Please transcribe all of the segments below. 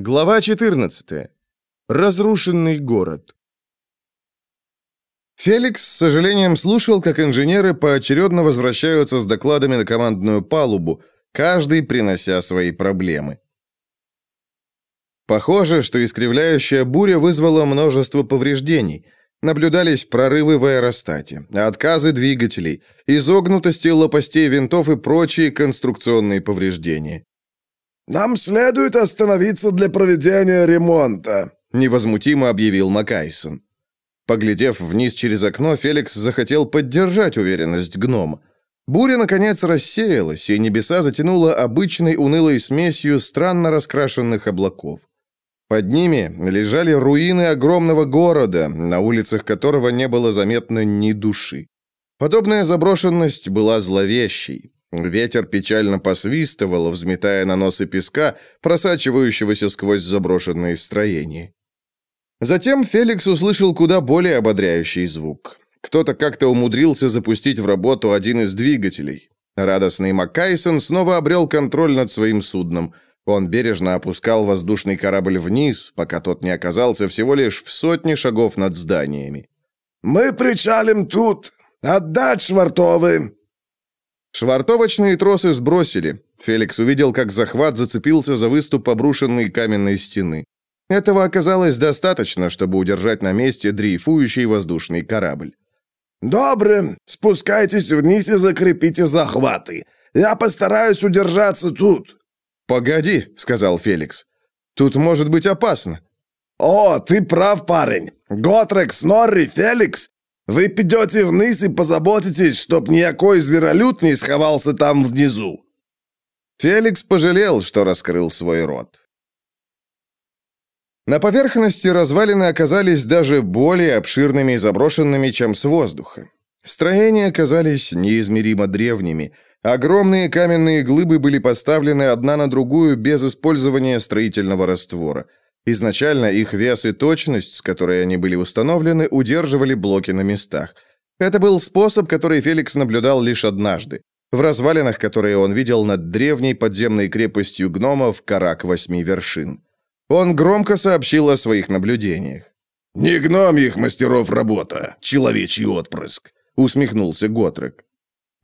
Глава 14. Разрушенный город. Феликс с сожалением слушал, как инженеры поочередно возвращаются с докладами на командную палубу, каждый принося свои проблемы. Похоже, что искривляющая буря вызвала множество повреждений. Наблюдались прорывы в аэростате, отказы двигателей, изогнутости лопастей винтов и прочие конструкционные повреждения. «Нам следует остановиться для проведения ремонта», — невозмутимо объявил Макайсон. Поглядев вниз через окно, Феликс захотел поддержать уверенность гнома. Буря, наконец, рассеялась, и небеса затянуло обычной унылой смесью странно раскрашенных облаков. Под ними лежали руины огромного города, на улицах которого не было заметно ни души. Подобная заброшенность была зловещей. Ветер печально посвистывал, взметая на носы песка, просачивающегося сквозь заброшенные строения. Затем Феликс услышал куда более ободряющий звук. Кто-то как-то умудрился запустить в работу один из двигателей. Радостный Маккайсон снова обрел контроль над своим судном. Он бережно опускал воздушный корабль вниз, пока тот не оказался всего лишь в сотне шагов над зданиями. «Мы причалим тут! Отдать швартовы!» Швартовочные тросы сбросили. Феликс увидел, как захват зацепился за выступ обрушенной каменной стены. Этого оказалось достаточно, чтобы удержать на месте дрейфующий воздушный корабль. «Добре, спускайтесь вниз и закрепите захваты. Я постараюсь удержаться тут». «Погоди», — сказал Феликс. «Тут может быть опасно». «О, ты прав, парень. Готрек, Снорри, Феликс вы підете вниз и позаботитесь, чтоб никакой зверолюд не сховался там внизу». Феликс пожалел, что раскрыл свой рот. На поверхности развалины оказались даже более обширными и заброшенными, чем с воздуха. Строения оказались неизмеримо древними. Огромные каменные глыбы были поставлены одна на другую без использования строительного раствора – Изначально их вес и точность, с которой они были установлены, удерживали блоки на местах. Это был способ, который Феликс наблюдал лишь однажды. В развалинах, которые он видел над древней подземной крепостью гномов Карак Восьми Вершин. Он громко сообщил о своих наблюдениях. «Не гномьих мастеров работа, человечий отпрыск», — усмехнулся Готрек.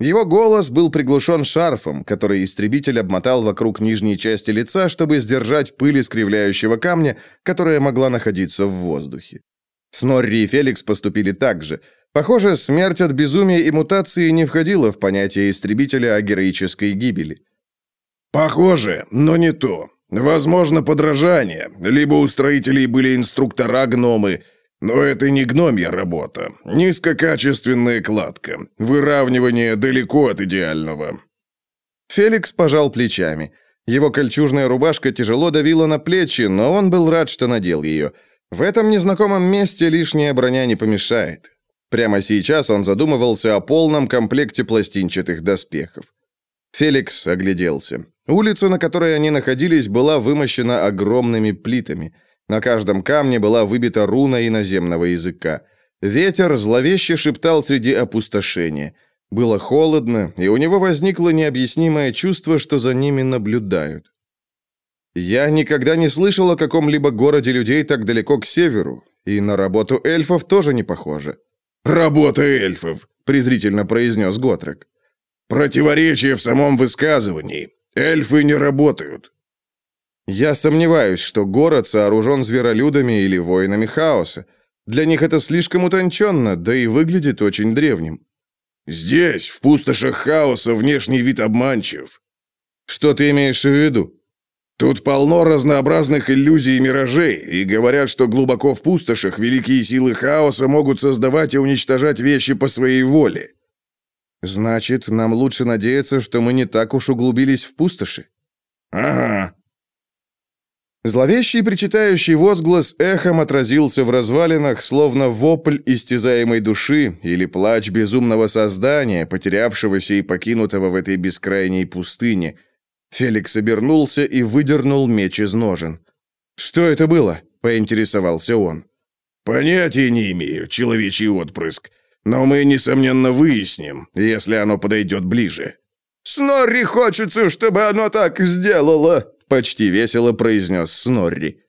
Его голос был приглушен шарфом, который истребитель обмотал вокруг нижней части лица, чтобы сдержать пыль искривляющего камня, которая могла находиться в воздухе. Снорри и Феликс поступили так же. Похоже, смерть от безумия и мутации не входила в понятие истребителя о героической гибели. «Похоже, но не то. Возможно, подражание. Либо у строителей были инструктора-гномы, но это не гномья работа. Низкокачественная кладка. Выравнивание далеко от идеального. Феликс пожал плечами. Его кольчужная рубашка тяжело давила на плечи, но он был рад, что надел ее. В этом незнакомом месте лишняя броня не помешает. Прямо сейчас он задумывался о полном комплекте пластинчатых доспехов. Феликс огляделся. Улица, на которой они находились, была вымощена огромными плитами – на каждом камне была выбита руна иноземного языка. Ветер зловеще шептал среди опустошения. Было холодно, и у него возникло необъяснимое чувство, что за ними наблюдают. Я никогда не слышал о каком-либо городе людей так далеко к северу, и на работу эльфов тоже не похоже. «Работа эльфов», — презрительно произнес Готрек. «Противоречие в самом высказывании. Эльфы не работают. Я сомневаюсь, что город сооружен зверолюдами или воинами хаоса. Для них это слишком утонченно, да и выглядит очень древним. Здесь, в пустошах хаоса, внешний вид обманчив. Что ты имеешь в виду? Тут полно разнообразных иллюзий и миражей, и говорят, что глубоко в пустошах великие силы хаоса могут создавать и уничтожать вещи по своей воле. Значит, нам лучше надеяться, что мы не так уж углубились в пустоши. Ага, Зловещий причитающий возглас эхом отразился в развалинах, словно вопль истязаемой души или плач безумного создания, потерявшегося и покинутого в этой бескрайней пустыне. Феликс обернулся и выдернул меч из ножен. «Что это было?» – поинтересовался он. «Понятия не имею, человечий отпрыск. Но мы, несомненно, выясним, если оно подойдет ближе». «Снорри хочется, чтобы оно так сделало», — почти весело произнес Снорри.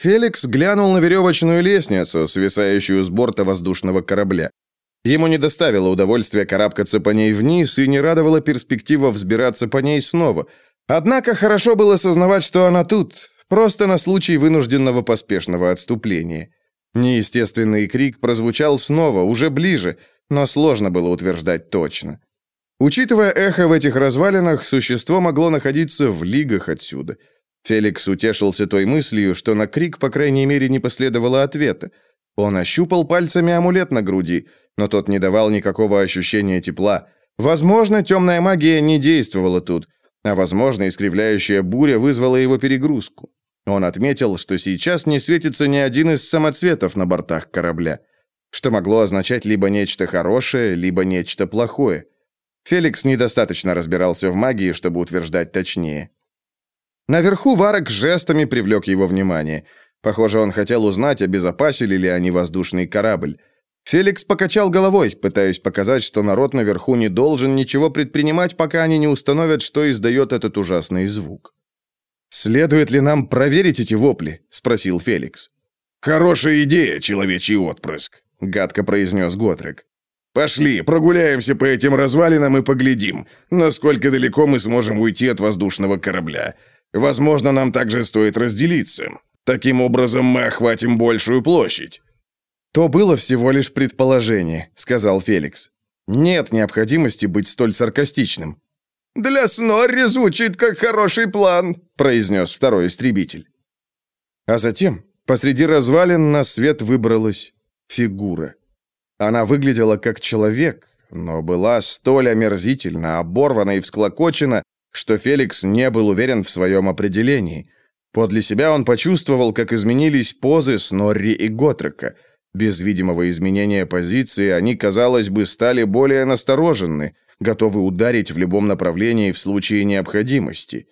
Феликс глянул на веревочную лестницу, свисающую с борта воздушного корабля. Ему не доставило удовольствия карабкаться по ней вниз и не радовала перспектива взбираться по ней снова. Однако хорошо было сознавать, что она тут, просто на случай вынужденного поспешного отступления. Неестественный крик прозвучал снова, уже ближе, но сложно было утверждать точно. Учитывая эхо в этих развалинах, существо могло находиться в лигах отсюда. Феликс утешился той мыслью, что на крик, по крайней мере, не последовало ответа. Он ощупал пальцами амулет на груди, но тот не давал никакого ощущения тепла. Возможно, темная магия не действовала тут, а возможно, искривляющая буря вызвала его перегрузку. Он отметил, что сейчас не светится ни один из самоцветов на бортах корабля, что могло означать либо нечто хорошее, либо нечто плохое. Феликс недостаточно разбирался в магии, чтобы утверждать точнее. Наверху Варок жестами привлек его внимание. Похоже, он хотел узнать, обезопасили ли они воздушный корабль. Феликс покачал головой, пытаясь показать, что народ наверху не должен ничего предпринимать, пока они не установят, что издает этот ужасный звук. «Следует ли нам проверить эти вопли?» – спросил Феликс. «Хорошая идея, человечий отпрыск», – гадко произнес Готрек. Пошли, прогуляемся по этим развалинам и поглядим, насколько далеко мы сможем уйти от воздушного корабля. Возможно, нам также стоит разделиться. Таким образом мы охватим большую площадь». «То было всего лишь предположение», — сказал Феликс. «Нет необходимости быть столь саркастичным». «Для Снорри звучит как хороший план», — произнес второй истребитель. А затем посреди развалин на свет выбралась фигура. Она выглядела как человек, но была столь омерзительно, оборвана и всклокочена, что Феликс не был уверен в своем определении. Подле себя он почувствовал, как изменились позы Снорри и Готрека. Без видимого изменения позиции они, казалось бы, стали более настороженны, готовы ударить в любом направлении в случае необходимости.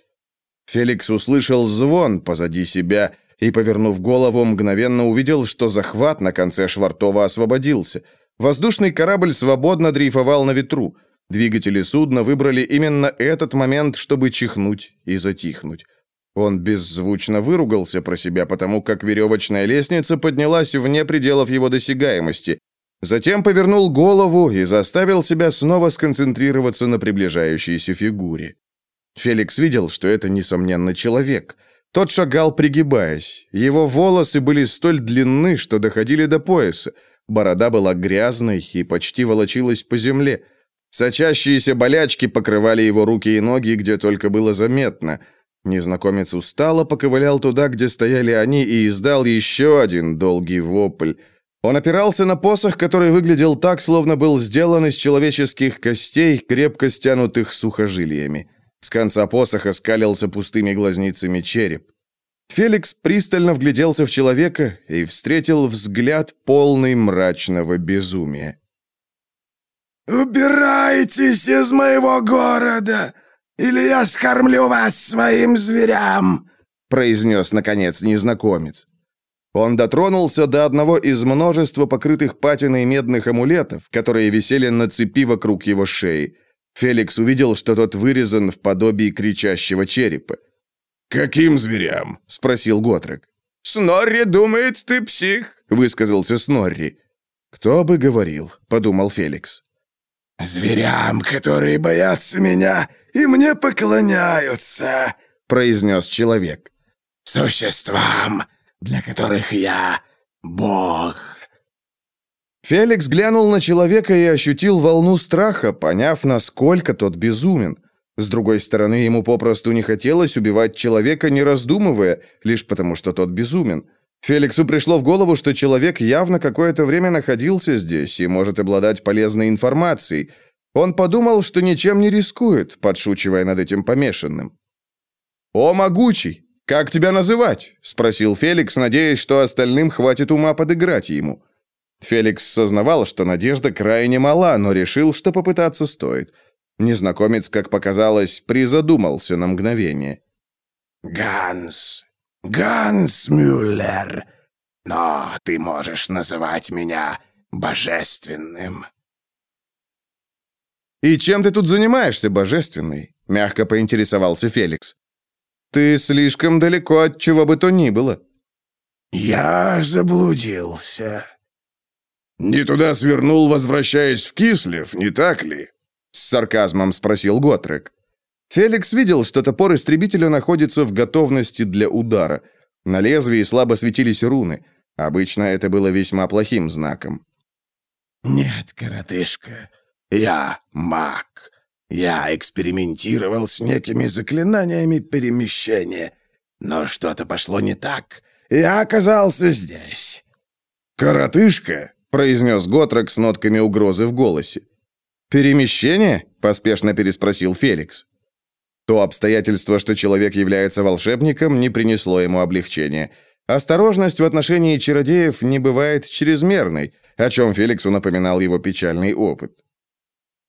Феликс услышал звон позади себя и, повернув голову, мгновенно увидел, что захват на конце Швартова освободился. Воздушный корабль свободно дрейфовал на ветру. Двигатели судна выбрали именно этот момент, чтобы чихнуть и затихнуть. Он беззвучно выругался про себя, потому как веревочная лестница поднялась вне пределов его досягаемости. Затем повернул голову и заставил себя снова сконцентрироваться на приближающейся фигуре. Феликс видел, что это, несомненно, человек – тот шагал, пригибаясь. Его волосы были столь длинны, что доходили до пояса. Борода была грязной и почти волочилась по земле. Сочащиеся болячки покрывали его руки и ноги, где только было заметно. Незнакомец устало поковылял туда, где стояли они, и издал еще один долгий вопль. Он опирался на посох, который выглядел так, словно был сделан из человеческих костей, крепко стянутых сухожилиями. С конца посоха скалился пустыми глазницами череп. Феликс пристально вгляделся в человека и встретил взгляд полный мрачного безумия. «Убирайтесь из моего города, или я скормлю вас своим зверям!» произнес, наконец, незнакомец. Он дотронулся до одного из множества покрытых патиной медных амулетов, которые висели на цепи вокруг его шеи. Феликс увидел, что тот вырезан в подобии кричащего черепа. «Каким зверям?» – спросил Готрек. «Снорри думает, ты псих», – высказался Снорри. «Кто бы говорил», – подумал Феликс. «Зверям, которые боятся меня и мне поклоняются», – произнес человек. «Существам, для которых я Бог». Феликс глянул на человека и ощутил волну страха, поняв, насколько тот безумен. С другой стороны, ему попросту не хотелось убивать человека, не раздумывая, лишь потому что тот безумен. Феликсу пришло в голову, что человек явно какое-то время находился здесь и может обладать полезной информацией. Он подумал, что ничем не рискует, подшучивая над этим помешанным. «О, могучий! Как тебя называть?» – спросил Феликс, надеясь, что остальным хватит ума подыграть ему. Феликс сознавал, что надежда крайне мала, но решил, что попытаться стоит. Незнакомец, как показалось, призадумался на мгновение. «Ганс, Ганс Мюллер, но ты можешь называть меня божественным». «И чем ты тут занимаешься, божественный?» — мягко поинтересовался Феликс. Ты слишком далеко от чего бы то ни было». «Я заблудился». «Не туда свернул, возвращаясь в Кислев, не так ли?» С сарказмом спросил Готрек. Феликс видел, что топор истребителя находится в готовности для удара. На лезвии слабо светились руны. Обычно это было весьма плохим знаком. «Нет, коротышка, я маг. Я экспериментировал с некими заклинаниями перемещения, но что-то пошло не так. Я оказался здесь». «Коротышка?» — произнес Готрек с нотками угрозы в голосе. «Перемещение?» — поспешно переспросил Феликс. То обстоятельство, что человек является волшебником, не принесло ему облегчения. Осторожность в отношении чародеев не бывает чрезмерной, о чем Феликсу напоминал его печальный опыт.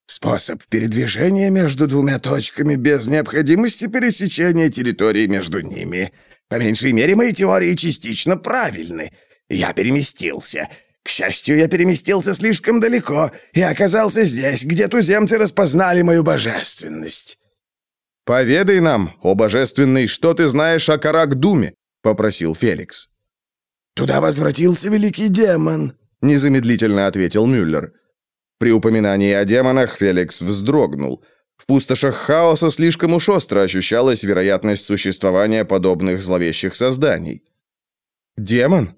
Способ передвижения между двумя точками без необходимости пересечения территории между ними. По меньшей мере, мои теории частично правильны. Я переместился. К счастью, я переместился слишком далеко и оказался здесь, где туземцы распознали мою божественность. «Поведай нам, о божественный, что ты знаешь о Карак-Думе?» — попросил Феликс. «Туда возвратился великий демон», — незамедлительно ответил Мюллер. При упоминании о демонах Феликс вздрогнул. В пустошах хаоса слишком уж остро ощущалась вероятность существования подобных зловещих созданий. «Демон?»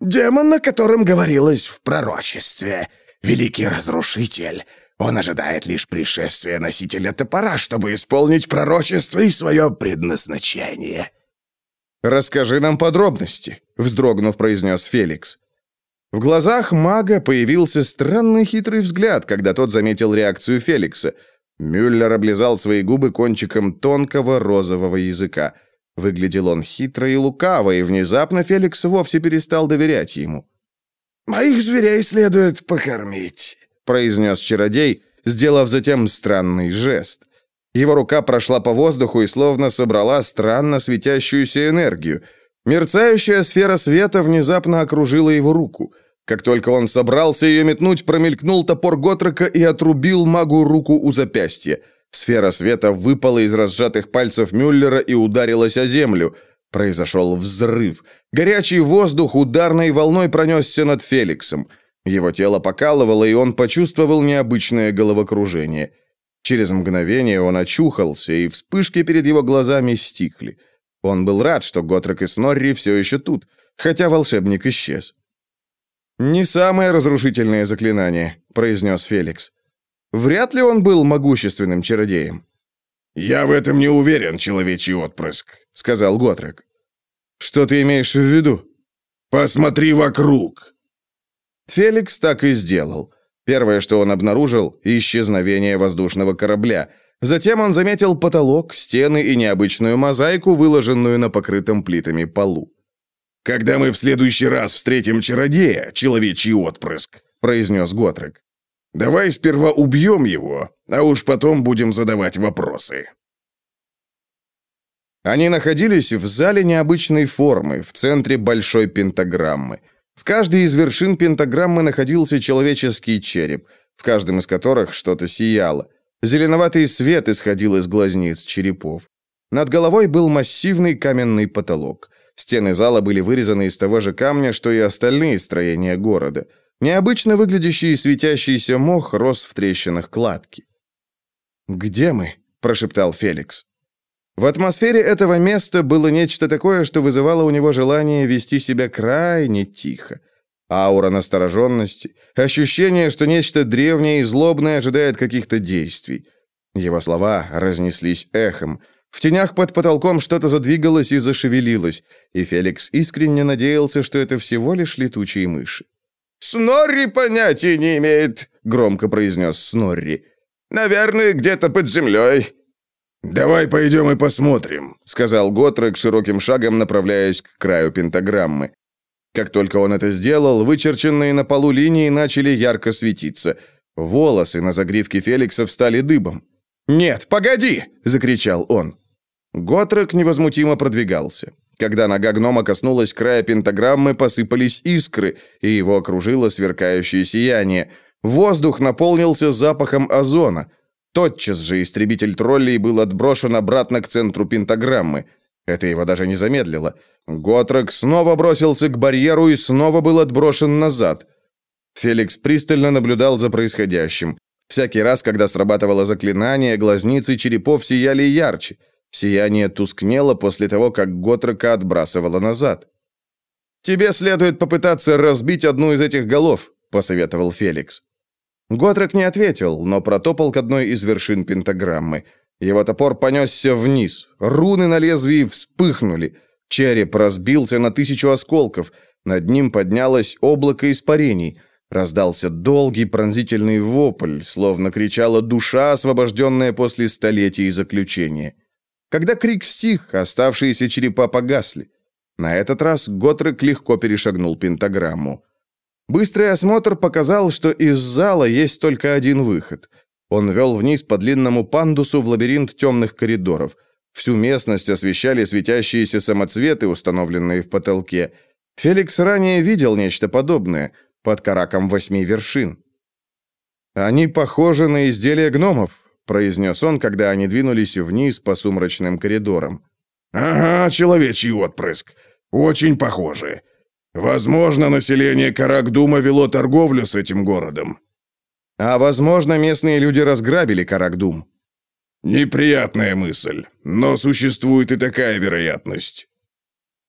«Демон, о котором говорилось в пророчестве. Великий разрушитель. Он ожидает лишь пришествия носителя топора, чтобы исполнить пророчество и свое предназначение». «Расскажи нам подробности», — вздрогнув, произнес Феликс. В глазах мага появился странный хитрый взгляд, когда тот заметил реакцию Феликса. Мюллер облизал свои губы кончиком тонкого розового языка. Выглядел он хитро и лукаво, и внезапно Феликс вовсе перестал доверять ему. «Моих зверей следует покормить», — произнес чародей, сделав затем странный жест. Его рука прошла по воздуху и словно собрала странно светящуюся энергию — Мерцающая сфера света внезапно окружила его руку. Как только он собрался ее метнуть, промелькнул топор Готрека и отрубил магу руку у запястья. Сфера света выпала из разжатых пальцев Мюллера и ударилась о землю. Произошел взрыв. Горячий воздух ударной волной пронесся над Феликсом. Его тело покалывало, и он почувствовал необычное головокружение. Через мгновение он очухался, и вспышки перед его глазами стихли. Он был рад, что Готрек и Снорри все еще тут, хотя волшебник исчез. «Не самое разрушительное заклинание», — произнес Феликс. «Вряд ли он был могущественным чародеем». «Я в этом не уверен, человечий отпрыск», — сказал Готрек. «Что ты имеешь в виду?» «Посмотри вокруг». Феликс так и сделал. Первое, что он обнаружил — исчезновение воздушного корабля — Затем он заметил потолок, стены и необычную мозаику, выложенную на покрытом плитами полу. «Когда мы в следующий раз встретим чародея, человечий отпрыск», — произнес Готрек, «давай сперва убьем его, а уж потом будем задавать вопросы». Они находились в зале необычной формы, в центре большой пентаграммы. В каждой из вершин пентаграммы находился человеческий череп, в каждом из которых что-то сияло. Зеленоватый свет исходил из глазниц черепов. Над головой был массивный каменный потолок. Стены зала были вырезаны из того же камня, что и остальные строения города. Необычно выглядящий светящийся мох рос в трещинах кладки. «Где мы?» – прошептал Феликс. В атмосфере этого места было нечто такое, что вызывало у него желание вести себя крайне тихо. Аура настороженности, ощущение, что нечто древнее и злобное ожидает каких-то действий. Его слова разнеслись эхом. В тенях под потолком что-то задвигалось и зашевелилось, и Феликс искренне надеялся, что это всего лишь летучие мыши. «Снорри понятия не имеет», — громко произнес Снорри. «Наверное, где-то под землей». «Давай пойдем и посмотрим», — сказал Готрек широким шагом, направляясь к краю пентаграммы. Как только он это сделал, вычерченные на полу линии начали ярко светиться. Волосы на загривке Феликса встали дыбом. «Нет, погоди!» – закричал он. Готрек невозмутимо продвигался. Когда нога гнома коснулась края пентаграммы, посыпались искры, и его окружило сверкающее сияние. Воздух наполнился запахом озона. Тотчас же истребитель троллей был отброшен обратно к центру пентаграммы – Это его даже не замедлило. Готрек снова бросился к барьеру и снова был отброшен назад. Феликс пристально наблюдал за происходящим. Всякий раз, когда срабатывало заклинание, глазницы черепов сияли ярче. Сияние тускнело после того, как Готрека отбрасывало назад. «Тебе следует попытаться разбить одну из этих голов», — посоветовал Феликс. Готрек не ответил, но протопал к одной из вершин пентаграммы. Его топор понесся вниз. Руны на лезвии вспыхнули. Череп разбился на тысячу осколков. Над ним поднялось облако испарений. Раздался долгий пронзительный вопль, словно кричала душа, освобожденная после столетий заключения. Когда крик стих, оставшиеся черепа погасли. На этот раз Готрек легко перешагнул пентаграмму. Быстрый осмотр показал, что из зала есть только один выход. Он вел вниз по длинному пандусу в лабиринт темных коридоров. Всю местность освещали светящиеся самоцветы, установленные в потолке. Феликс ранее видел нечто подобное – под караком восьми вершин. «Они похожи на изделия гномов», — произнес он, когда они двинулись вниз по сумрачным коридорам. «Ага, человечий отпрыск. Очень похожи. Возможно, население Каракдума вело торговлю с этим городом». «А возможно, местные люди разграбили Каракдум». «Неприятная мысль, но существует и такая вероятность».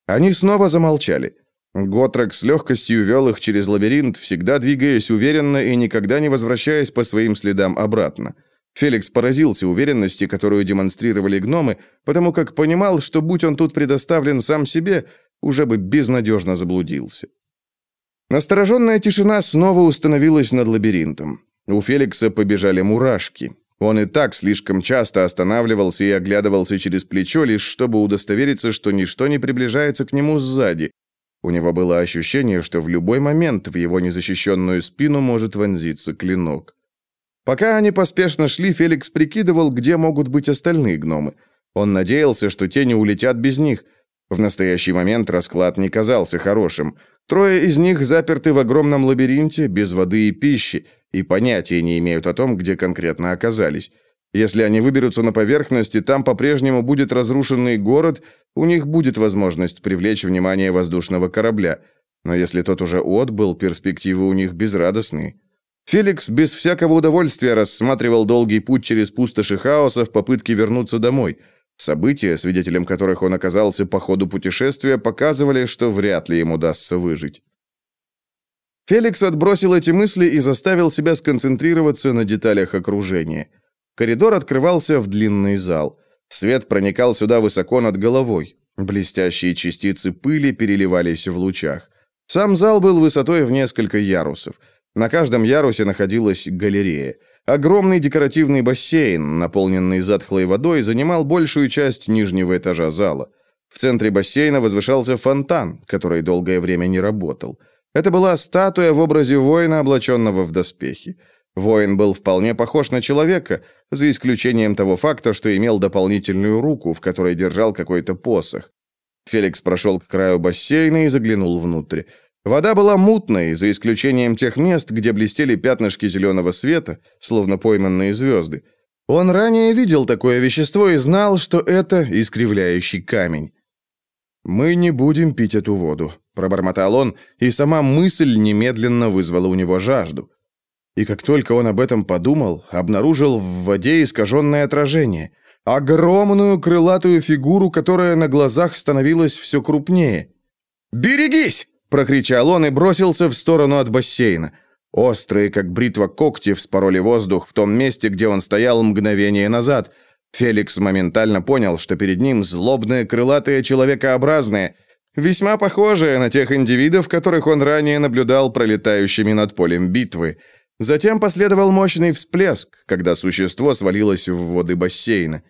Они снова замолчали. Готрек с легкостью вел их через лабиринт, всегда двигаясь уверенно и никогда не возвращаясь по своим следам обратно. Феликс поразился уверенности, которую демонстрировали гномы, потому как понимал, что будь он тут предоставлен сам себе, уже бы безнадежно заблудился. Настороженная тишина снова установилась над лабиринтом. У Феликса побежали мурашки. Он и так слишком часто останавливался и оглядывался через плечо, лишь чтобы удостовериться, что ничто не приближается к нему сзади, у него было ощущение, что в любой момент в его незащищенную спину может вонзиться клинок. Пока они поспешно шли, Феликс прикидывал, где могут быть остальные гномы. Он надеялся, что те не улетят без них. В настоящий момент расклад не казался хорошим. Трое из них заперты в огромном лабиринте, без воды и пищи, и понятия не имеют о том, где конкретно оказались. Если они выберутся на поверхность, и там по-прежнему будет разрушенный город, у них будет возможность привлечь внимание воздушного корабля. Но если тот уже отбыл, перспективы у них безрадостные. Феликс без всякого удовольствия рассматривал долгий путь через пустоши хаоса в попытке вернуться домой. События, свидетелем которых он оказался по ходу путешествия, показывали, что вряд ли ему удастся выжить. Феликс отбросил эти мысли и заставил себя сконцентрироваться на деталях окружения – Коридор открывался в длинный зал. Свет проникал сюда высоко над головой. Блестящие частицы пыли переливались в лучах. Сам зал был высотой в несколько ярусов. На каждом ярусе находилась галерея. Огромный декоративный бассейн, наполненный затхлой водой, занимал большую часть нижнего этажа зала. В центре бассейна возвышался фонтан, который долгое время не работал. Это была статуя в образе воина, облаченного в доспехи. Воин был вполне похож на человека, за исключением того факта, что имел дополнительную руку, в которой держал какой-то посох. Феликс прошел к краю бассейна и заглянул внутрь. Вода была мутной, за исключением тех мест, где блестели пятнышки зеленого света, словно пойманные звезды. Он ранее видел такое вещество и знал, что это искривляющий камень. «Мы не будем пить эту воду», – пробормотал он, и сама мысль немедленно вызвала у него жажду. И как только он об этом подумал, обнаружил в воде искаженное отражение. Огромную крылатую фигуру, которая на глазах становилась все крупнее. «Берегись!» – прокричал он и бросился в сторону от бассейна. Острые, как бритва когти, вспороли воздух в том месте, где он стоял мгновение назад. Феликс моментально понял, что перед ним злобное, крылатое, человекообразное, весьма похожее на тех индивидов, которых он ранее наблюдал пролетающими над полем битвы – Затем последовал мощный всплеск, когда существо свалилось в воды бассейна.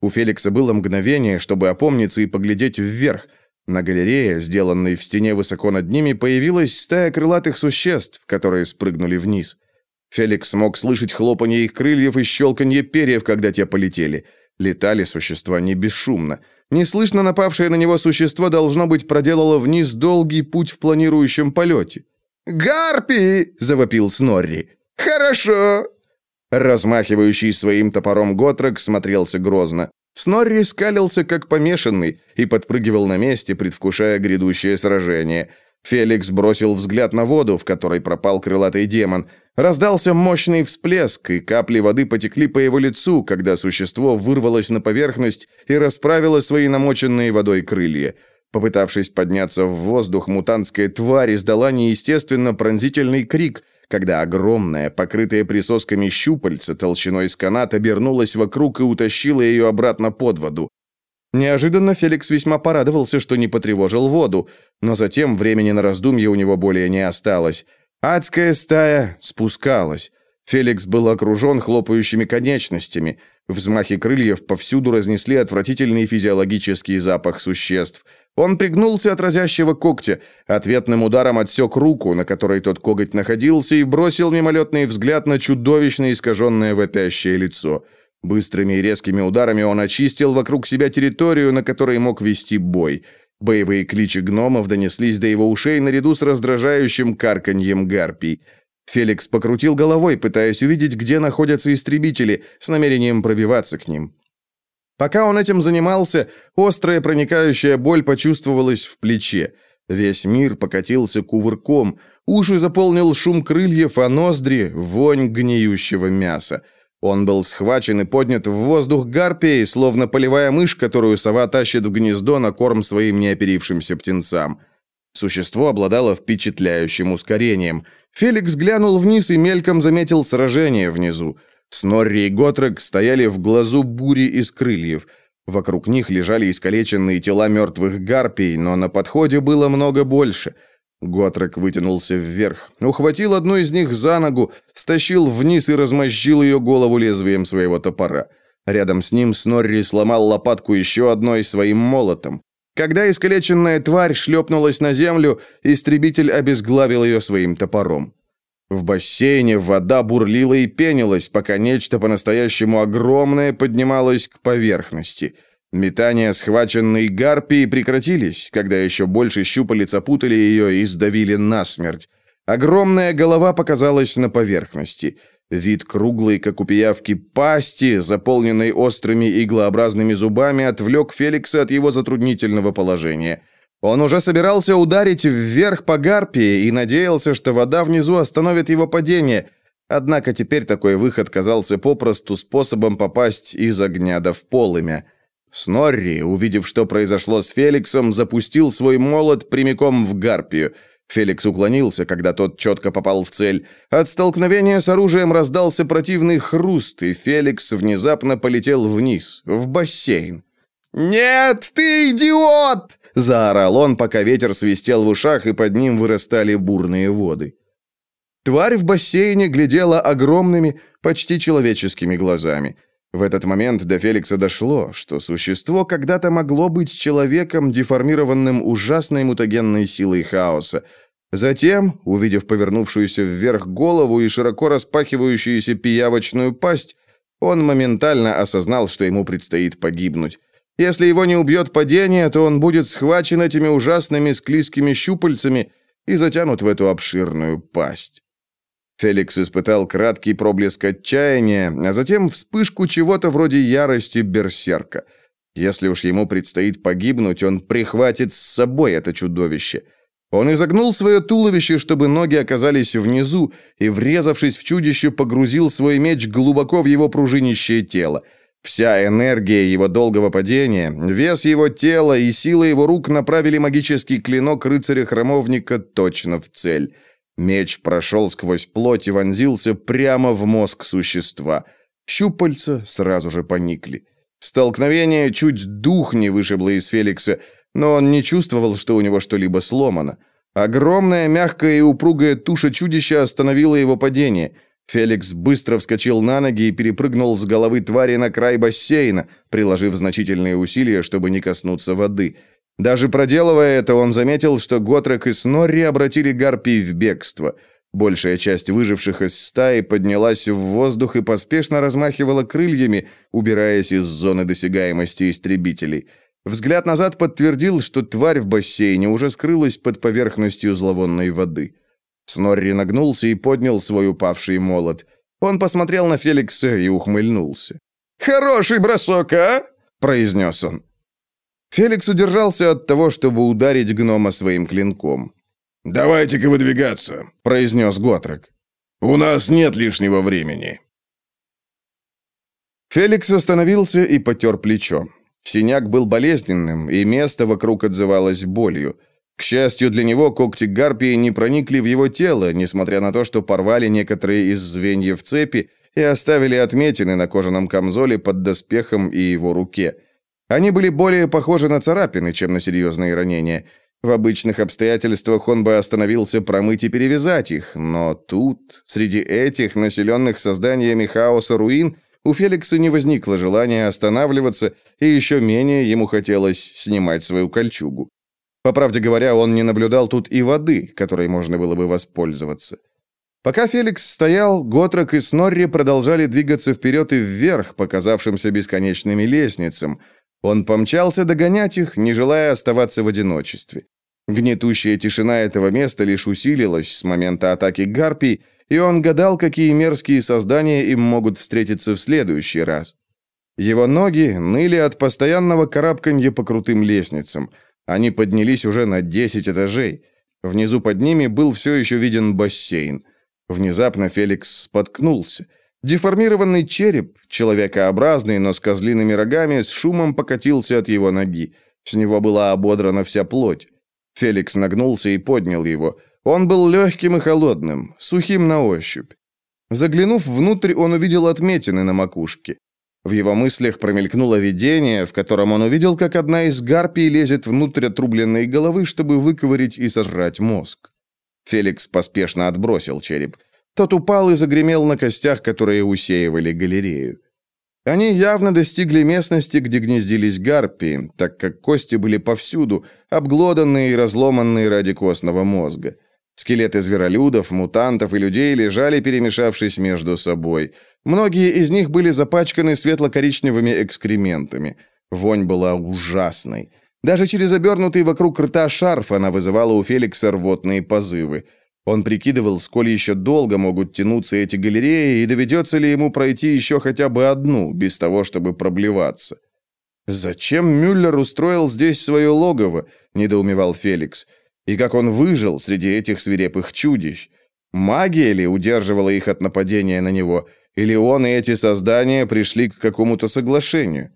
У Феликса было мгновение, чтобы опомниться и поглядеть вверх. На галерее, сделанной в стене высоко над ними, появилась стая крылатых существ, которые спрыгнули вниз. Феликс смог слышать хлопанье их крыльев и щелканье перьев, когда те полетели. Летали существа не бесшумно. Неслышно напавшее на него существо, должно быть, проделало вниз долгий путь в планирующем полете. «Гарпи!» — завопил Снорри. «Хорошо!» Размахивающий своим топором Готрек смотрелся грозно. Снорри скалился, как помешанный, и подпрыгивал на месте, предвкушая грядущее сражение. Феликс бросил взгляд на воду, в которой пропал крылатый демон. Раздался мощный всплеск, и капли воды потекли по его лицу, когда существо вырвалось на поверхность и расправило свои намоченные водой крылья. Попытавшись подняться в воздух, мутантская тварь издала неестественно пронзительный крик – когда огромная, покрытая присосками щупальца толщиной с канат обернулась вокруг и утащила ее обратно под воду. Неожиданно Феликс весьма порадовался, что не потревожил воду, но затем времени на раздумье у него более не осталось. Адская стая спускалась. Феликс был окружен хлопающими конечностями. Взмахи крыльев повсюду разнесли отвратительный физиологический запах существ. Он пригнулся от разящего когтя, ответным ударом отсек руку, на которой тот коготь находился, и бросил мимолетный взгляд на чудовищно искаженное вопящее лицо. Быстрыми и резкими ударами он очистил вокруг себя территорию, на которой мог вести бой. Боевые кличи гномов донеслись до его ушей наряду с раздражающим карканьем гарпий. Феликс покрутил головой, пытаясь увидеть, где находятся истребители, с намерением пробиваться к ним. Пока он этим занимался, острая проникающая боль почувствовалась в плече. Весь мир покатился кувырком, уши заполнил шум крыльев, а ноздри — вонь гниющего мяса. Он был схвачен и поднят в воздух гарпией, словно полевая мышь, которую сова тащит в гнездо на корм своим неоперившимся птенцам. Существо обладало впечатляющим ускорением. Феликс глянул вниз и мельком заметил сражение внизу. Снорри и Готрек стояли в глазу бури из крыльев. Вокруг них лежали искалеченные тела мертвых гарпий, но на подходе было много больше. Готрек вытянулся вверх, ухватил одну из них за ногу, стащил вниз и размозжил ее голову лезвием своего топора. Рядом с ним Снорри сломал лопатку еще одной своим молотом. Когда искалеченная тварь шлепнулась на землю, истребитель обезглавил ее своим топором. В бассейне вода бурлила и пенилась, пока нечто по-настоящему огромное поднималось к поверхности. Метания схваченной гарпии прекратились, когда еще больше щупалец опутали ее и сдавили насмерть. Огромная голова показалась на поверхности. Вид круглой, как у пиявки, пасти, заполненной острыми иглообразными зубами, отвлек Феликса от его затруднительного положения – он уже собирался ударить вверх по гарпии и надеялся, что вода внизу остановит его падение. Однако теперь такой выход казался попросту способом попасть из огня до в полымя. Снорри, увидев, что произошло с Феликсом, запустил свой молот прямиком в гарпию. Феликс уклонился, когда тот четко попал в цель. От столкновения с оружием раздался противный хруст, и Феликс внезапно полетел вниз, в бассейн. «Нет, ты идиот!» – заорал он, пока ветер свистел в ушах, и под ним вырастали бурные воды. Тварь в бассейне глядела огромными, почти человеческими глазами. В этот момент до Феликса дошло, что существо когда-то могло быть человеком, деформированным ужасной мутагенной силой хаоса. Затем, увидев повернувшуюся вверх голову и широко распахивающуюся пиявочную пасть, он моментально осознал, что ему предстоит погибнуть. Если его не убьет падение, то он будет схвачен этими ужасными склизкими щупальцами и затянут в эту обширную пасть. Феликс испытал краткий проблеск отчаяния, а затем вспышку чего-то вроде ярости берсерка. Если уж ему предстоит погибнуть, он прихватит с собой это чудовище. Он изогнул свое туловище, чтобы ноги оказались внизу, и, врезавшись в чудище, погрузил свой меч глубоко в его пружинищее тело. Вся энергия его долгого падения, вес его тела и сила его рук направили магический клинок рыцаря-храмовника точно в цель. Меч прошел сквозь плоть и вонзился прямо в мозг существа. Щупальца сразу же поникли. Столкновение чуть дух не вышибло из Феликса, но он не чувствовал, что у него что-либо сломано. Огромная, мягкая и упругая туша чудища остановила его падение – Феликс быстро вскочил на ноги и перепрыгнул с головы твари на край бассейна, приложив значительные усилия, чтобы не коснуться воды. Даже проделывая это, он заметил, что Готрек и Снорри обратили гарпий в бегство. Большая часть выживших из стаи поднялась в воздух и поспешно размахивала крыльями, убираясь из зоны досягаемости истребителей. Взгляд назад подтвердил, что тварь в бассейне уже скрылась под поверхностью зловонной воды. Снорри нагнулся и поднял свой упавший молот. Он посмотрел на Феликса и ухмыльнулся. «Хороший бросок, а?» произнес он. Феликс удержался от того, чтобы ударить гнома своим клинком. «Давайте-ка выдвигаться», — произнес Готрек. «У нас нет лишнего времени». Феликс остановился и потер плечо. Синяк был болезненным, и место вокруг отзывалось болью. К счастью для него, когти гарпии не проникли в его тело, несмотря на то, что порвали некоторые из звеньев цепи и оставили отметины на кожаном камзоле под доспехом и его руке. Они были более похожи на царапины, чем на серьезные ранения. В обычных обстоятельствах он бы остановился промыть и перевязать их, но тут, среди этих населенных созданиями хаоса руин, у Феликса не возникло желания останавливаться, и еще менее ему хотелось снимать свою кольчугу. По правде говоря, он не наблюдал тут и воды, которой можно было бы воспользоваться. Пока Феликс стоял, Готрок и Снорри продолжали двигаться вперед и вверх, показавшимся бесконечными лестницам. Он помчался догонять их, не желая оставаться в одиночестве. Гнетущая тишина этого места лишь усилилась с момента атаки гарпий, и он гадал, какие мерзкие создания им могут встретиться в следующий раз. Его ноги ныли от постоянного карабканья по крутым лестницам. Они поднялись уже на 10 этажей. Внизу под ними был все еще виден бассейн. Внезапно Феликс споткнулся. Деформированный череп, человекообразный, но с козлиными рогами, с шумом покатился от его ноги. С него была ободрана вся плоть. Феликс нагнулся и поднял его. Он был легким и холодным, сухим на ощупь. Заглянув внутрь, он увидел отметины на макушке. В его мыслях промелькнуло видение, в котором он увидел, как одна из гарпий лезет внутрь отрубленной головы, чтобы выковырить и сожрать мозг. Феликс поспешно отбросил череп. Тот упал и загремел на костях, которые усеивали галерею. Они явно достигли местности, где гнездились гарпии, так как кости были повсюду, обглоданные и разломанные ради костного мозга. Скелеты зверолюдов, мутантов и людей лежали, перемешавшись между собой. Многие из них были запачканы светло-коричневыми экскрементами. Вонь была ужасной. Даже через обернутый вокруг рта шарф она вызывала у Феликса рвотные позывы. Он прикидывал, сколь еще долго могут тянуться эти галереи, и доведется ли ему пройти еще хотя бы одну, без того, чтобы проблеваться. «Зачем Мюллер устроил здесь свое логово?» – недоумевал Феликс. «И как он выжил среди этих свирепых чудищ? Магия ли удерживала их от нападения на него? Или он и эти создания пришли к какому-то соглашению?»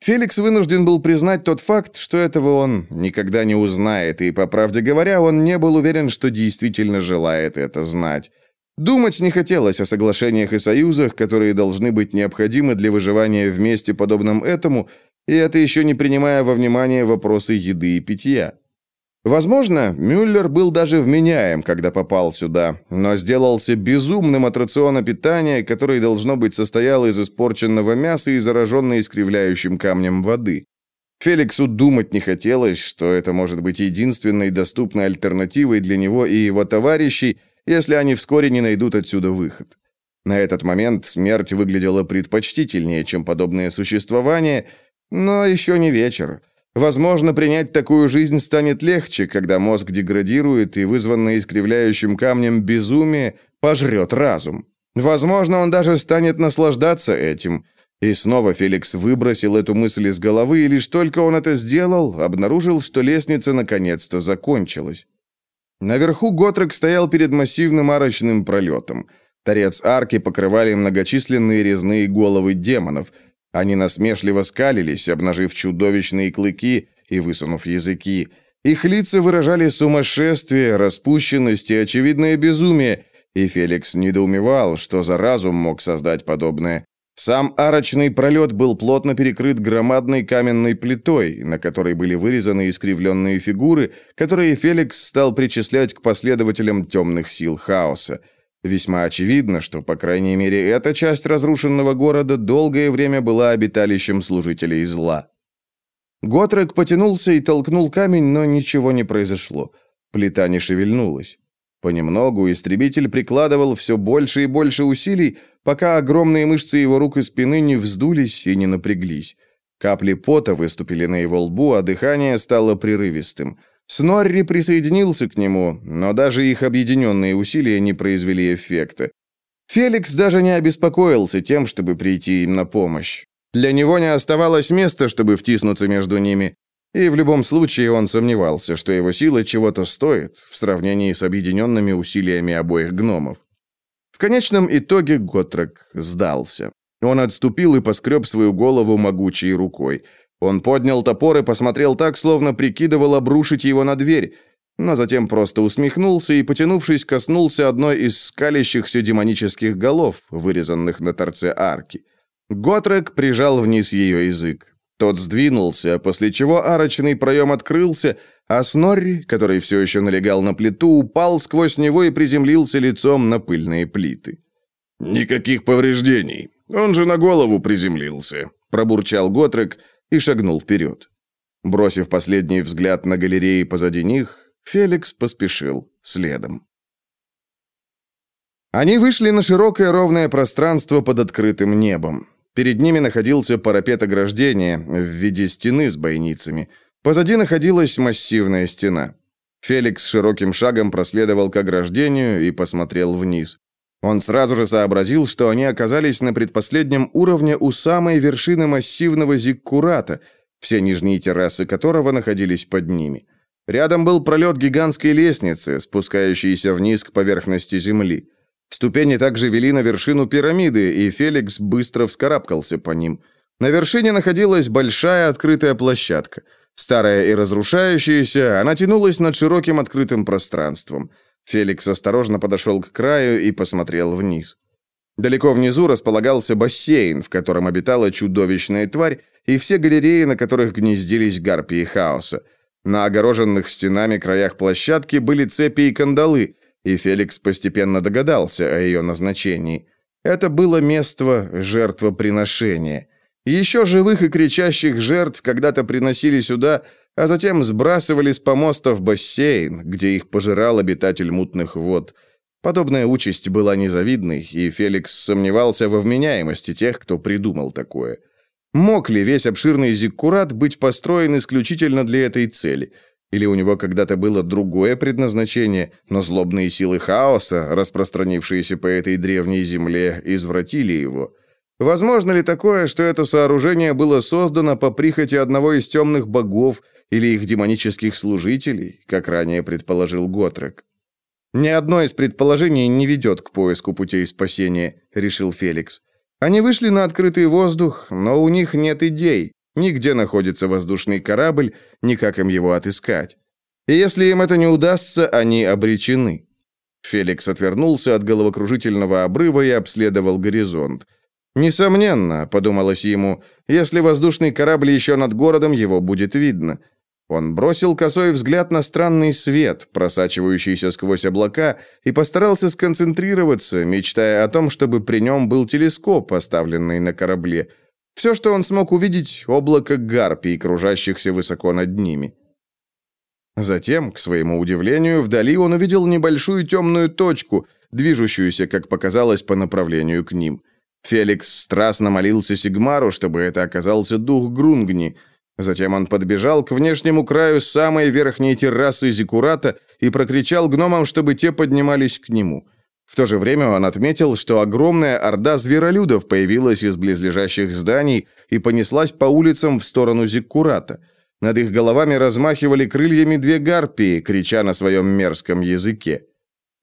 Феликс вынужден был признать тот факт, что этого он никогда не узнает, и, по правде говоря, он не был уверен, что действительно желает это знать. Думать не хотелось о соглашениях и союзах, которые должны быть необходимы для выживания в месте, подобном этому, и это еще не принимая во внимание вопросы еды и питья. Возможно, Мюллер был даже вменяем, когда попал сюда, но сделался безумным от рациона питания, который, должно быть, состоял из испорченного мяса и зараженной искривляющим камнем воды. Феликсу думать не хотелось, что это может быть единственной доступной альтернативой для него и его товарищей, если они вскоре не найдут отсюда выход. На этот момент смерть выглядела предпочтительнее, чем подобное существование, но еще не вечер. Возможно, принять такую жизнь станет легче, когда мозг деградирует и вызванное искривляющим камнем безумие пожрет разум. Возможно, он даже станет наслаждаться этим. И снова Феликс выбросил эту мысль из головы, и лишь только он это сделал, обнаружил, что лестница наконец-то закончилась. Наверху Готрек стоял перед массивным арочным пролетом. Торец арки покрывали многочисленные резные головы демонов – они насмешливо скалились, обнажив чудовищные клыки и высунув языки. Их лица выражали сумасшествие, распущенность и очевидное безумие, и Феликс недоумевал, что за разум мог создать подобное. Сам арочный пролет был плотно перекрыт громадной каменной плитой, на которой были вырезаны искривленные фигуры, которые Феликс стал причислять к последователям темных сил хаоса – Весьма очевидно, что, по крайней мере, эта часть разрушенного города долгое время была обиталищем служителей зла. Готрек потянулся и толкнул камень, но ничего не произошло. Плита не шевельнулась. Понемногу истребитель прикладывал все больше и больше усилий, пока огромные мышцы его рук и спины не вздулись и не напряглись. Капли пота выступили на его лбу, а дыхание стало прерывистым. Снорри присоединился к нему, но даже их объединенные усилия не произвели эффекта. Феликс даже не обеспокоился тем, чтобы прийти им на помощь. Для него не оставалось места, чтобы втиснуться между ними, и в любом случае он сомневался, что его сила чего-то стоит в сравнении с объединенными усилиями обоих гномов. В конечном итоге Готрек сдался. Он отступил и поскреб свою голову могучей рукой. Он поднял топор и посмотрел так, словно прикидывал обрушить его на дверь, но затем просто усмехнулся и, потянувшись, коснулся одной из скалящихся демонических голов, вырезанных на торце арки. Готрек прижал вниз ее язык. Тот сдвинулся, после чего арочный проем открылся, а Снорри, который все еще налегал на плиту, упал сквозь него и приземлился лицом на пыльные плиты. «Никаких повреждений. Он же на голову приземлился», – пробурчал Готрек и шагнул вперед. Бросив последний взгляд на галереи позади них, Феликс поспешил следом. Они вышли на широкое ровное пространство под открытым небом. Перед ними находился парапет ограждения в виде стены с бойницами. Позади находилась массивная стена. Феликс широким шагом проследовал к ограждению и посмотрел вниз. Он сразу же сообразил, что они оказались на предпоследнем уровне у самой вершины массивного зиккурата, все нижние террасы которого находились под ними. Рядом был пролет гигантской лестницы, спускающейся вниз к поверхности земли. Ступени также вели на вершину пирамиды, и Феликс быстро вскарабкался по ним. На вершине находилась большая открытая площадка. Старая и разрушающаяся, она тянулась над широким открытым пространством. Феликс осторожно подошел к краю и посмотрел вниз. Далеко внизу располагался бассейн, в котором обитала чудовищная тварь, и все галереи, на которых гнездились гарпии хаоса. На огороженных стенами краях площадки были цепи и кандалы, и Феликс постепенно догадался о ее назначении. Это было место жертвоприношения. Еще живых и кричащих жертв когда-то приносили сюда, а затем сбрасывали с помоста в бассейн, где их пожирал обитатель мутных вод. Подобная участь была незавидной, и Феликс сомневался во вменяемости тех, кто придумал такое. Мог ли весь обширный зиккурат быть построен исключительно для этой цели? Или у него когда-то было другое предназначение, но злобные силы хаоса, распространившиеся по этой древней земле, извратили его? Возможно ли такое, что это сооружение было создано по прихоти одного из темных богов или их демонических служителей, как ранее предположил Готрек? «Ни одно из предположений не ведет к поиску путей спасения», — решил Феликс. Они вышли на открытый воздух, но у них нет идей, нигде находится воздушный корабль, никак им его отыскать. И если им это не удастся, они обречены. Феликс отвернулся от головокружительного обрыва и обследовал горизонт. Несомненно, подумалось ему, если воздушный корабль еще над городом, его будет видно – он бросил косой взгляд на странный свет, просачивающийся сквозь облака, и постарался сконцентрироваться, мечтая о том, чтобы при нем был телескоп, поставленный на корабле. Все, что он смог увидеть, облако гарпий, кружащихся высоко над ними. Затем, к своему удивлению, вдали он увидел небольшую темную точку, движущуюся, как показалось, по направлению к ним. Феликс страстно молился Сигмару, чтобы это оказался дух Грунгни – Затем он подбежал к внешнему краю самой верхней террасы Зикурата и прокричал гномам, чтобы те поднимались к нему. В то же время он отметил, что огромная орда зверолюдов появилась из близлежащих зданий и понеслась по улицам в сторону Зиккурата. Над их головами размахивали крыльями две гарпии, крича на своем мерзком языке.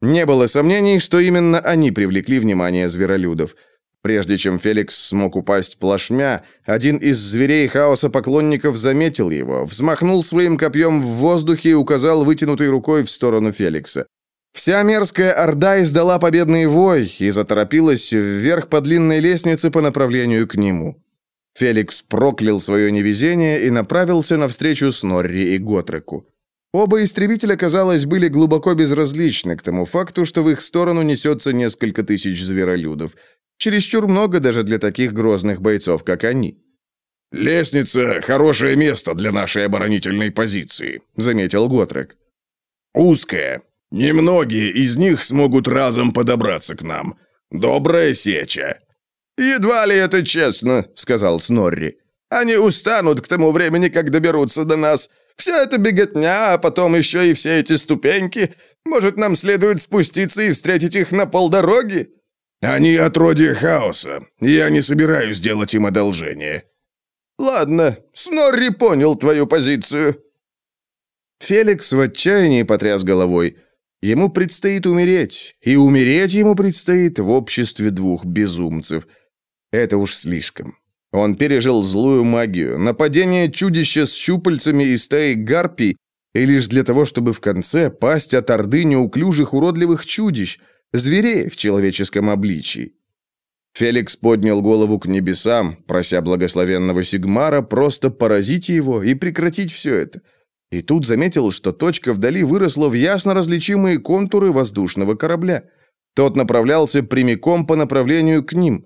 Не было сомнений, что именно они привлекли внимание зверолюдов – Прежде чем Феликс смог упасть плашмя, один из зверей хаоса поклонников заметил его, взмахнул своим копьем в воздухе и указал вытянутой рукой в сторону Феликса. Вся мерзкая орда издала победный вой и заторопилась вверх по длинной лестнице по направлению к нему. Феликс проклял свое невезение и направился навстречу Снорри и Готреку. Оба истребителя, казалось, были глубоко безразличны к тому факту, что в их сторону несется несколько тысяч зверолюдов – Чересчур много даже для таких грозных бойцов, как они. «Лестница — хорошее место для нашей оборонительной позиции», — заметил Готрек. «Узкая. Немногие из них смогут разом подобраться к нам. Добрая сеча». «Едва ли это честно», — сказал Снорри. «Они устанут к тому времени, как доберутся до нас. Вся эта беготня, а потом еще и все эти ступеньки. Может, нам следует спуститься и встретить их на полдороги?» Они отродье хаоса. Я не собираюсь делать им одолжение». «Ладно, Снорри понял твою позицию». Феликс в отчаянии потряс головой. Ему предстоит умереть, и умереть ему предстоит в обществе двух безумцев. Это уж слишком. Он пережил злую магию, нападение чудища с щупальцами и стаи гарпий, и лишь для того, чтобы в конце пасть от орды неуклюжих уродливых чудищ, зверей в человеческом обличии. Феликс поднял голову к небесам, прося благословенного Сигмара просто поразить его и прекратить все это. И тут заметил, что точка вдали выросла в ясно различимые контуры воздушного корабля. Тот направлялся прямиком по направлению к ним.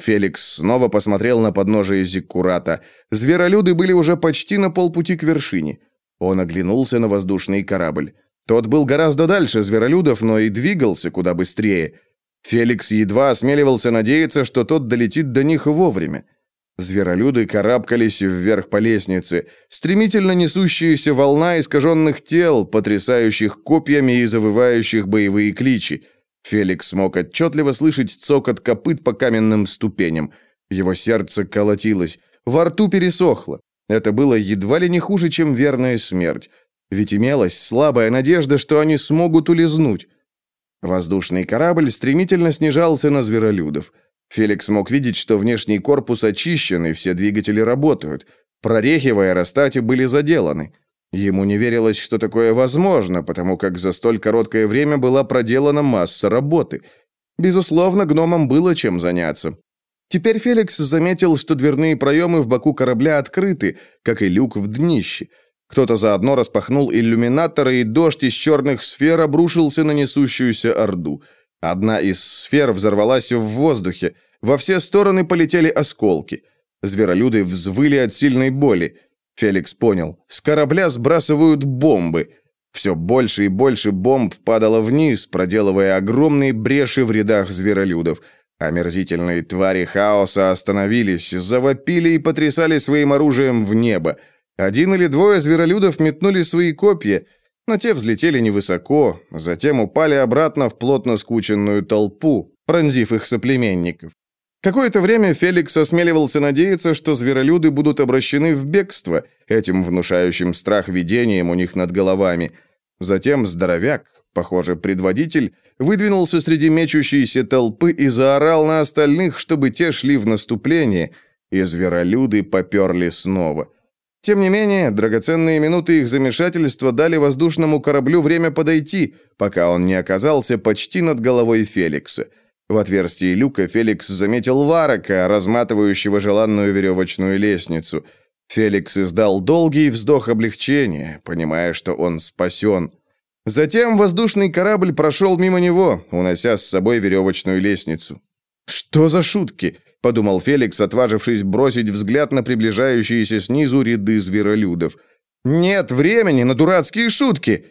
Феликс снова посмотрел на подножие Зиккурата. Зверолюды были уже почти на полпути к вершине. Он оглянулся на воздушный корабль. Тот был гораздо дальше зверолюдов, но и двигался куда быстрее. Феликс едва осмеливался надеяться, что тот долетит до них вовремя. Зверолюды карабкались вверх по лестнице, стремительно несущаяся волна искаженных тел, потрясающих копьями и завывающих боевые кличи. Феликс смог отчетливо слышать цокот копыт по каменным ступеням. Его сердце колотилось, во рту пересохло. Это было едва ли не хуже, чем верная смерть. Ведь имелась слабая надежда, что они смогут улизнуть. Воздушный корабль стремительно снижался на зверолюдов. Феликс мог видеть, что внешний корпус очищен, и все двигатели работают. Прорехи в аэростате были заделаны. Ему не верилось, что такое возможно, потому как за столь короткое время была проделана масса работы. Безусловно, гномам было чем заняться. Теперь Феликс заметил, что дверные проемы в боку корабля открыты, как и люк в днище. Кто-то заодно распахнул иллюминаторы, и дождь из черных сфер обрушился на несущуюся орду. Одна из сфер взорвалась в воздухе. Во все стороны полетели осколки. Зверолюды взвыли от сильной боли. Феликс понял. С корабля сбрасывают бомбы. Все больше и больше бомб падало вниз, проделывая огромные бреши в рядах зверолюдов. Омерзительные твари хаоса остановились, завопили и потрясали своим оружием в небо. Один или двое зверолюдов метнули свои копья, но те взлетели невысоко, затем упали обратно в плотно скученную толпу, пронзив их соплеменников. Какое-то время Феликс осмеливался надеяться, что зверолюды будут обращены в бегство этим внушающим страх видением у них над головами. Затем здоровяк, похоже, предводитель, выдвинулся среди мечущейся толпы и заорал на остальных, чтобы те шли в наступление, и зверолюды поперли снова. Тем не менее, драгоценные минуты их замешательства дали воздушному кораблю время подойти, пока он не оказался почти над головой Феликса – в отверстии люка Феликс заметил Варака, разматывающего желанную веревочную лестницу. Феликс издал долгий вздох облегчения, понимая, что он спасен. Затем воздушный корабль прошел мимо него, унося с собой веревочную лестницу. «Что за шутки?» – подумал Феликс, отважившись бросить взгляд на приближающиеся снизу ряды зверолюдов. «Нет времени на дурацкие шутки!»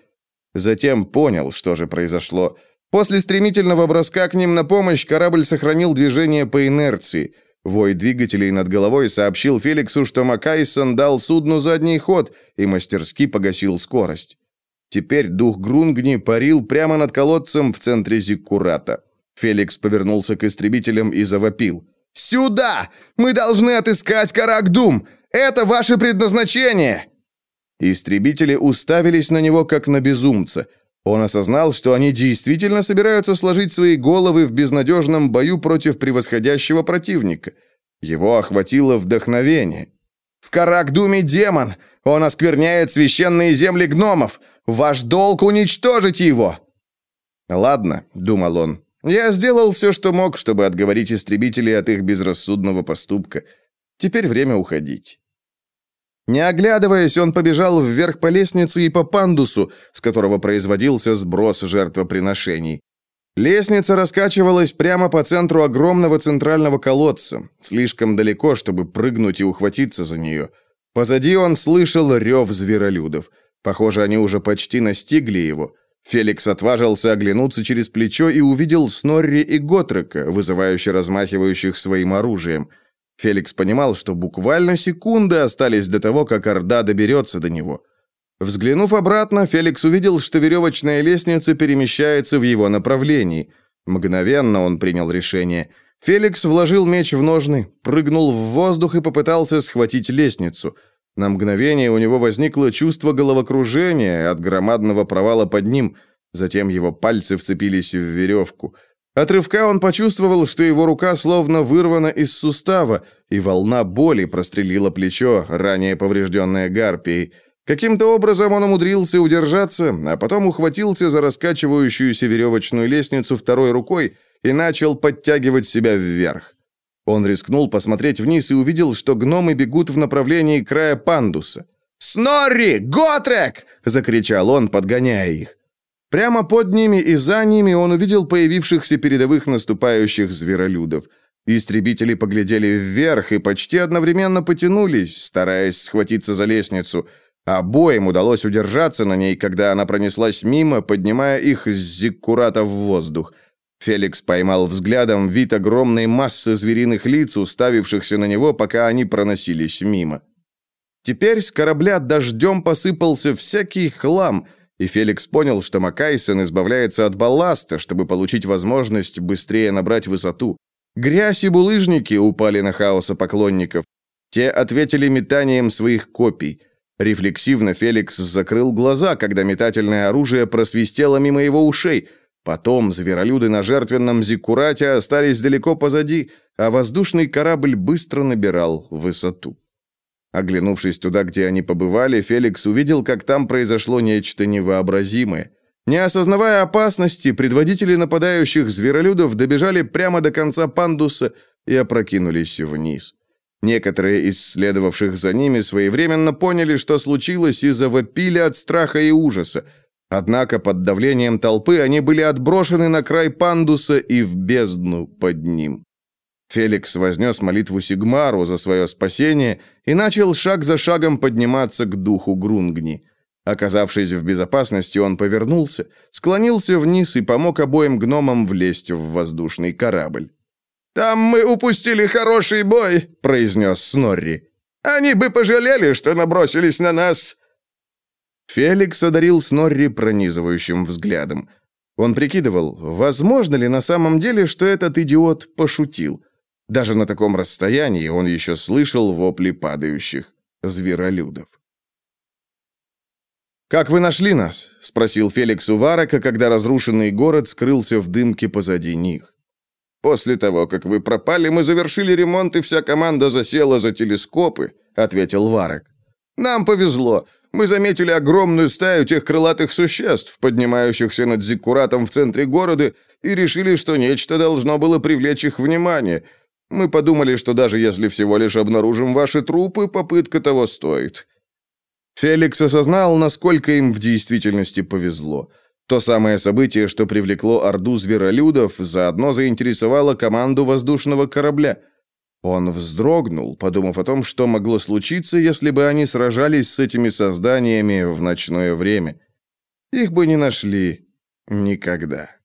Затем понял, что же произошло – После стремительного броска к ним на помощь корабль сохранил движение по инерции. Вой двигателей над головой сообщил Феликсу, что Макайсон дал судну задний ход и мастерски погасил скорость. Теперь дух Грунгни парил прямо над колодцем в центре Зиккурата. Феликс повернулся к истребителям и завопил. «Сюда! Мы должны отыскать Каракдум! Это ваше предназначение!» Истребители уставились на него, как на безумца – он осознал, что они действительно собираются сложить свои головы в безнадежном бою против превосходящего противника. Его охватило вдохновение. «В Каракдуме демон! Он оскверняет священные земли гномов! Ваш долг уничтожить его!» «Ладно», — думал он, — «я сделал все, что мог, чтобы отговорить истребителей от их безрассудного поступка. Теперь время уходить». Не оглядываясь, он побежал вверх по лестнице и по пандусу, с которого производился сброс жертвоприношений. Лестница раскачивалась прямо по центру огромного центрального колодца, слишком далеко, чтобы прыгнуть и ухватиться за нее. Позади он слышал рев зверолюдов. Похоже, они уже почти настигли его. Феликс отважился оглянуться через плечо и увидел Снорри и Готрека, вызывающе размахивающих своим оружием – Феликс понимал, что буквально секунды остались до того, как Орда доберется до него. Взглянув обратно, Феликс увидел, что веревочная лестница перемещается в его направлении. Мгновенно он принял решение. Феликс вложил меч в ножны, прыгнул в воздух и попытался схватить лестницу. На мгновение у него возникло чувство головокружения от громадного провала под ним. Затем его пальцы вцепились в веревку. От рывка он почувствовал, что его рука словно вырвана из сустава, и волна боли прострелила плечо, ранее поврежденное гарпией. Каким-то образом он умудрился удержаться, а потом ухватился за раскачивающуюся веревочную лестницу второй рукой и начал подтягивать себя вверх. Он рискнул посмотреть вниз и увидел, что гномы бегут в направлении края пандуса. «Снорри! Готрек!» — закричал он, подгоняя их. Прямо под ними и за ними он увидел появившихся передовых наступающих зверолюдов. Истребители поглядели вверх и почти одновременно потянулись, стараясь схватиться за лестницу — Обоим удалось удержаться на ней, когда она пронеслась мимо, поднимая их с зиккурата в воздух. Феликс поймал взглядом вид огромной массы звериных лиц, уставившихся на него, пока они проносились мимо. Теперь с корабля дождем посыпался всякий хлам, и Феликс понял, что Макайсон избавляется от балласта, чтобы получить возможность быстрее набрать высоту. Грязь и булыжники упали на хаоса поклонников. Те ответили метанием своих копий – Рефлексивно Феликс закрыл глаза, когда метательное оружие просвистело мимо его ушей. Потом зверолюды на жертвенном зиккурате остались далеко позади, а воздушный корабль быстро набирал высоту. Оглянувшись туда, где они побывали, Феликс увидел, как там произошло нечто невообразимое. Не осознавая опасности, предводители нападающих зверолюдов добежали прямо до конца пандуса и опрокинулись вниз. Некоторые из следовавших за ними своевременно поняли, что случилось, и завопили от страха и ужаса. Однако под давлением толпы они были отброшены на край пандуса и в бездну под ним. Феликс вознес молитву Сигмару за свое спасение и начал шаг за шагом подниматься к духу Грунгни. Оказавшись в безопасности, он повернулся, склонился вниз и помог обоим гномам влезть в воздушный корабль. «Там мы упустили хороший бой», — произнес Снорри. «Они бы пожалели, что набросились на нас». Феликс одарил Снорри пронизывающим взглядом. Он прикидывал, возможно ли на самом деле, что этот идиот пошутил. Даже на таком расстоянии он еще слышал вопли падающих зверолюдов. «Как вы нашли нас?» — спросил Феликс у Варака, когда разрушенный город скрылся в дымке позади них. «После того, как вы пропали, мы завершили ремонт, и вся команда засела за телескопы», — ответил Варок. «Нам повезло. Мы заметили огромную стаю тех крылатых существ, поднимающихся над Зиккуратом в центре города, и решили, что нечто должно было привлечь их внимание. Мы подумали, что даже если всего лишь обнаружим ваши трупы, попытка того стоит». Феликс осознал, насколько им в действительности повезло. То самое событие, что привлекло орду зверолюдов, заодно заинтересовало команду воздушного корабля. Он вздрогнул, подумав о том, что могло случиться, если бы они сражались с этими созданиями в ночное время. Их бы не нашли никогда.